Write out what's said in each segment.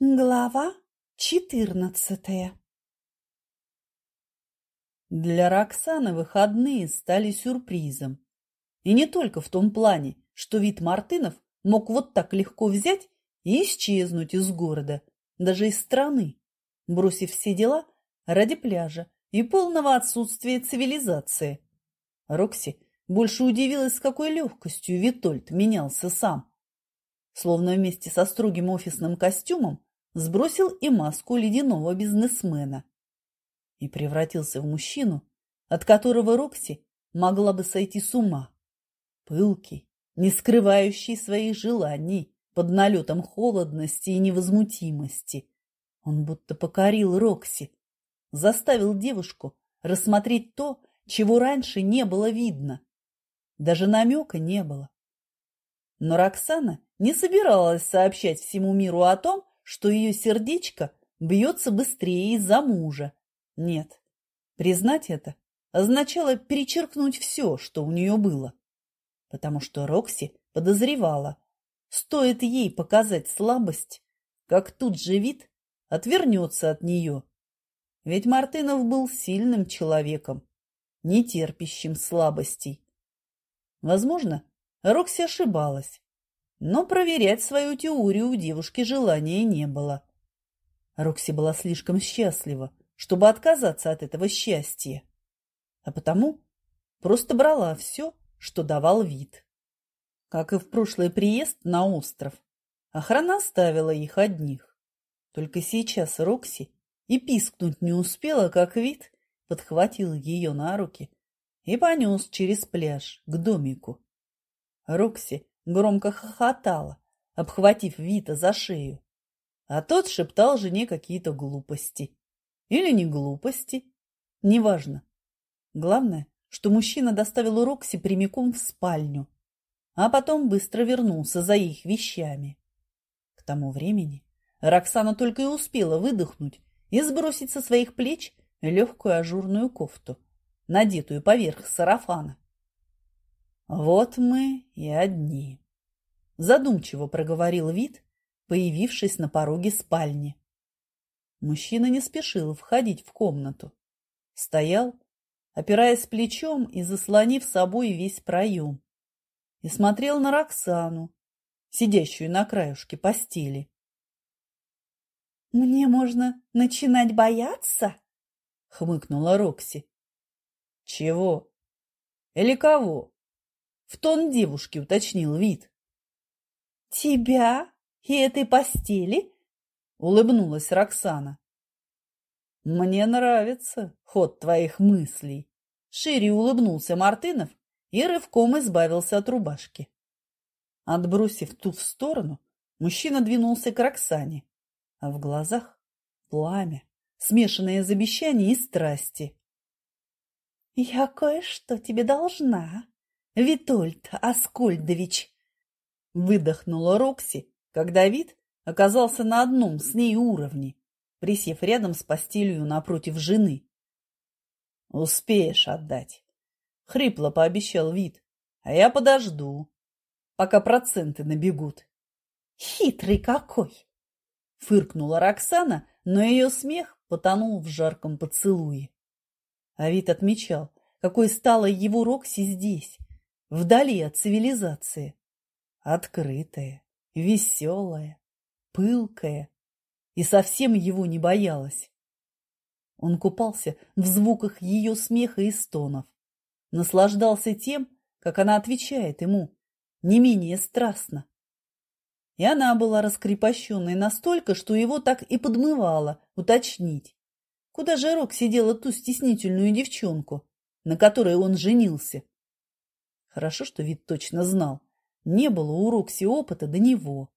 Глава четырнадцатая Для Роксаны выходные стали сюрпризом. И не только в том плане, что вид Мартынов мог вот так легко взять и исчезнуть из города, даже из страны, бросив все дела ради пляжа и полного отсутствия цивилизации. Рокси больше удивилась, с какой легкостью Витольд менялся сам. Словно вместе со строгим офисным костюмом сбросил и маску ледяного бизнесмена и превратился в мужчину, от которого Рокси могла бы сойти с ума. Пылкий, не скрывающий своих желаний под налетом холодности и невозмутимости. Он будто покорил Рокси, заставил девушку рассмотреть то, чего раньше не было видно. Даже намека не было. Но Роксана не собиралась сообщать всему миру о том, что ее сердечко бьется быстрее из-за мужа. Нет, признать это означало перечеркнуть все, что у нее было. Потому что Рокси подозревала, стоит ей показать слабость, как тут же вид отвернется от нее. Ведь Мартынов был сильным человеком, не терпящим слабостей. Возможно, Рокси ошибалась, но проверять свою теорию у девушки желания не было. Рокси была слишком счастлива, чтобы отказаться от этого счастья, а потому просто брала все, что давал вид. Как и в прошлый приезд на остров, охрана оставила их одних. Только сейчас Рокси и пискнуть не успела, как вид подхватил ее на руки и понес через пляж к домику. Рокси громко хохотала, обхватив Вита за шею. А тот шептал жене какие-то глупости. Или не глупости. Неважно. Главное, что мужчина доставил Рокси прямиком в спальню, а потом быстро вернулся за их вещами. К тому времени Роксана только и успела выдохнуть и сбросить со своих плеч легкую ажурную кофту, надетую поверх сарафана. Вот мы и одни. Задумчиво проговорил вид, появившись на пороге спальни. Мужчина не спешил входить в комнату. Стоял, опираясь плечом и заслонив собой весь проем, и смотрел на Роксану, сидящую на краюшке постели. «Мне можно начинать бояться?» — хмыкнула Рокси. «Чего? Или кого?» В тон девушки уточнил вид. «Тебя и этой постели?» — улыбнулась Роксана. «Мне нравится ход твоих мыслей», — шире улыбнулся Мартынов и рывком избавился от рубашки. Отбросив ту в сторону, мужчина двинулся к Роксане, а в глазах пламя, смешанное из обещаний и страсти. «Я кое-что тебе должна», Витольд Аскольдович!» Выдохнула Рокси, когда вид оказался на одном с ней уровне, присев рядом с постелью напротив жены. «Успеешь отдать!» — хрипло пообещал вид. «А я подожду, пока проценты набегут». «Хитрый какой!» — фыркнула Роксана, но ее смех потонул в жарком поцелуе. А вид отмечал, какой стала его Рокси здесь, вдали от цивилизации. Открытая, веселая, пылкая и совсем его не боялась. Он купался в звуках ее смеха и стонов, наслаждался тем, как она отвечает ему, не менее страстно. И она была раскрепощенной настолько, что его так и подмывало уточнить, куда же Рок сидела ту стеснительную девчонку, на которой он женился. Хорошо, что вид точно знал. Не было у Рокси опыта до него.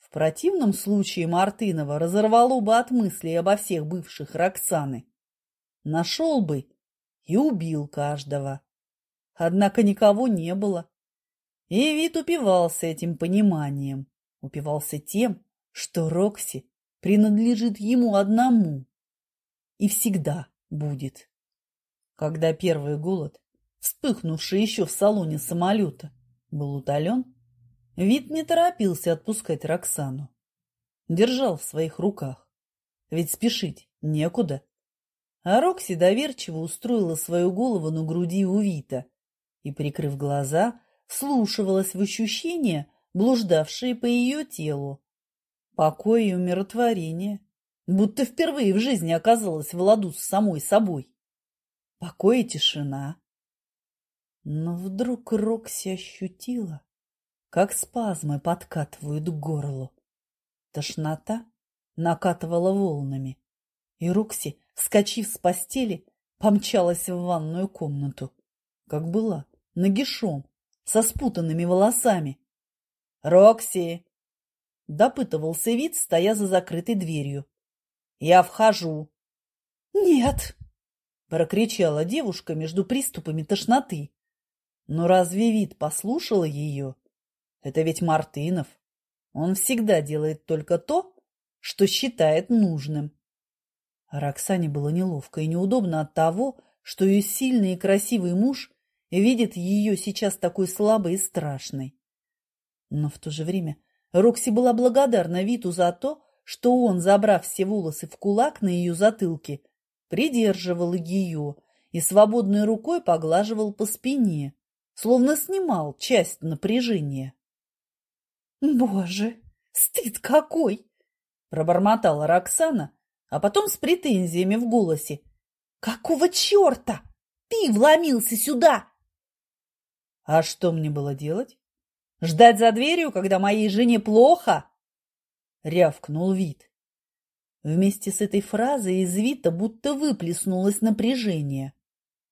В противном случае Мартынова разорвало бы от мыслей обо всех бывших Роксаны. Нашел бы и убил каждого. Однако никого не было. И вид упивался этим пониманием. Упивался тем, что Рокси принадлежит ему одному. И всегда будет. Когда первый голод вспыхнувший еще в салоне самолета, был утолен, вид не торопился отпускать Роксану. держал в своих руках. Ведь спешить некуда. А Рокси доверчиво устроила свою голову на груди у Вита и, прикрыв глаза, вслушивалась в ощущения, блуждавшие по ее телу. Покой и умиротворение, будто впервые в жизни оказалась в ладу с самой собой. Покой и тишина. Но вдруг Рокси ощутила, как спазмы подкатывают к горлу. Тошнота накатывала волнами, и Рокси, вскочив с постели, помчалась в ванную комнату, как была, нагишом, со спутанными волосами. «Рокси!» — допытывался вид, стоя за закрытой дверью. «Я вхожу!» «Нет!» — прокричала девушка между приступами тошноты. Но разве вид послушала ее? Это ведь Мартынов. Он всегда делает только то, что считает нужным. Роксане было неловко и неудобно от того, что ее сильный и красивый муж видит ее сейчас такой слабой и страшной. Но в то же время Рокси была благодарна Виту за то, что он, забрав все волосы в кулак на ее затылке, придерживал ее и свободной рукой поглаживал по спине, словно снимал часть напряжения. «Боже, стыд какой!» – пробормотала Роксана, а потом с претензиями в голосе. «Какого черта? Ты вломился сюда!» «А что мне было делать? Ждать за дверью, когда моей жене плохо?» – рявкнул вид. Вместе с этой фразой из Вита будто выплеснулось напряжение,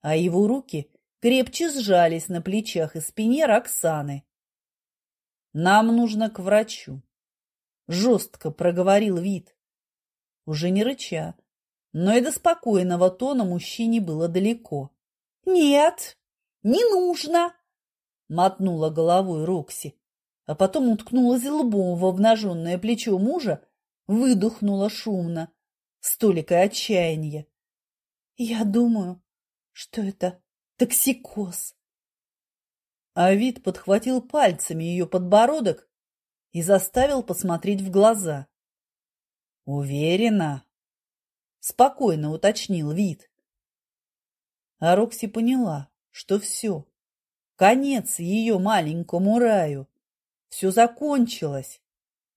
а его руки крепче сжались на плечах и спине Роксаны. Нам нужно к врачу. Жестко проговорил вид. Уже не рыча, но и до спокойного тона мужчине было далеко. Нет, не нужно, мотнула головой Рокси, а потом уткнулась лбом в обнаженное плечо мужа, выдохнула шумно, с отчаяния. Я думаю, что это токсикоз. А вид подхватил пальцами ее подбородок и заставил посмотреть в глаза. «Уверена?» – спокойно уточнил вид. А Рокси поняла, что все. Конец ее маленькому раю. Все закончилось.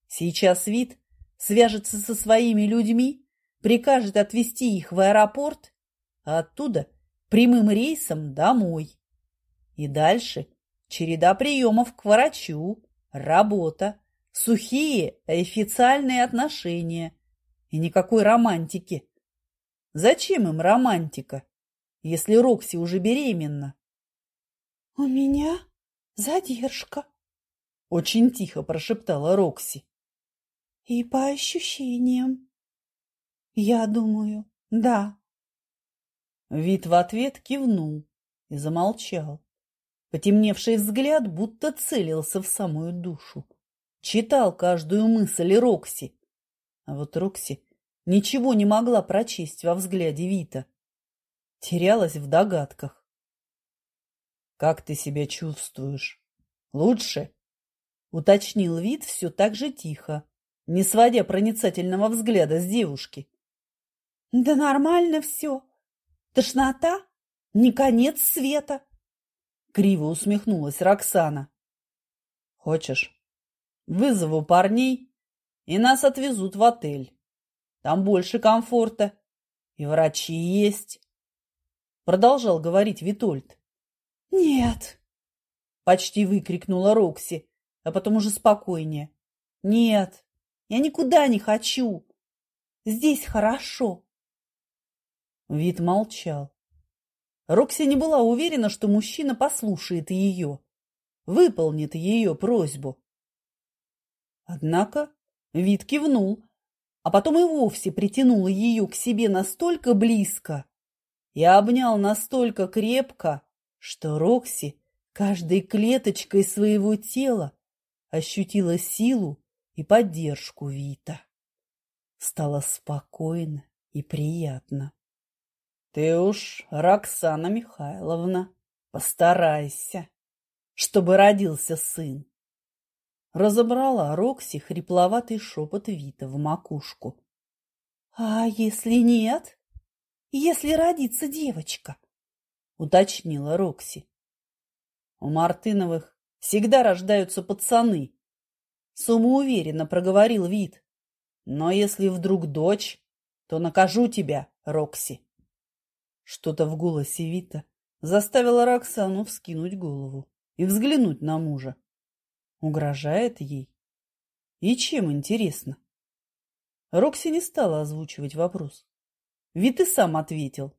Сейчас вид свяжется со своими людьми, прикажет отвезти их в аэропорт, а оттуда прямым рейсом домой. И дальше череда приемов к врачу, работа, сухие официальные отношения и никакой романтики. Зачем им романтика, если Рокси уже беременна? — У меня задержка, — очень тихо прошептала Рокси. — И по ощущениям. Я думаю, да. Вид в ответ кивнул и замолчал. Потемневший взгляд будто целился в самую душу. Читал каждую мысль Рокси. А вот Рокси ничего не могла прочесть во взгляде Вита. Терялась в догадках. «Как ты себя чувствуешь? Лучше?» Уточнил Вит все так же тихо, не сводя проницательного взгляда с девушки. «Да нормально все. Тошнота? Не конец света!» Криво усмехнулась Роксана. Хочешь, вызову парней, и нас отвезут в отель. Там больше комфорта, и врачи есть. Продолжал говорить Витольд. Нет, почти выкрикнула Рокси, а потом уже спокойнее. Нет, я никуда не хочу. Здесь хорошо. Вид молчал. Рокси не была уверена, что мужчина послушает ее, выполнит ее просьбу. Однако вид кивнул, а потом и вовсе притянул ее к себе настолько близко и обнял настолько крепко, что Рокси каждой клеточкой своего тела ощутила силу и поддержку Вита. Стало спокойно и приятно. Ты уж, Роксана Михайловна, постарайся, чтобы родился сын. разобрала Рокси хрипловатый шепот Вита в макушку. «А если нет? Если родится девочка?» — уточнила Рокси. «У Мартыновых всегда рождаются пацаны», — самоуверенно проговорил Вит. «Но если вдруг дочь, то накажу тебя, Рокси». Что-то в голосе Вита заставило Роксану вскинуть голову и взглянуть на мужа. Угрожает ей? И чем интересно? Рокси не стала озвучивать вопрос. Вит и сам ответил.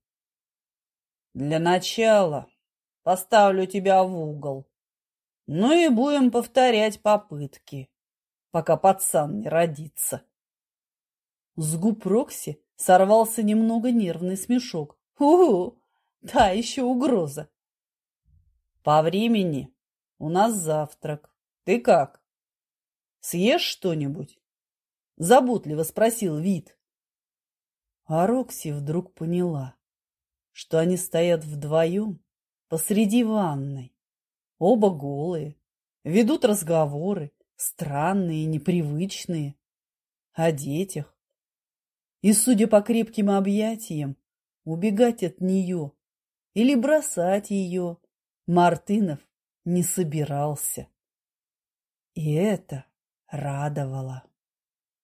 Для начала поставлю тебя в угол. Ну и будем повторять попытки, пока пацан не родится. С губ Рокси сорвался немного нервный смешок. Угу, да, еще угроза. По времени у нас завтрак. Ты как? Съешь что-нибудь? Заботливо спросил Вит. А Рокси вдруг поняла, что они стоят вдвоем посреди ванной. Оба голые, ведут разговоры, странные, непривычные, о детях. И, судя по крепким объятиям, убегать от нее или бросать ее Мартынов не собирался. И это радовало.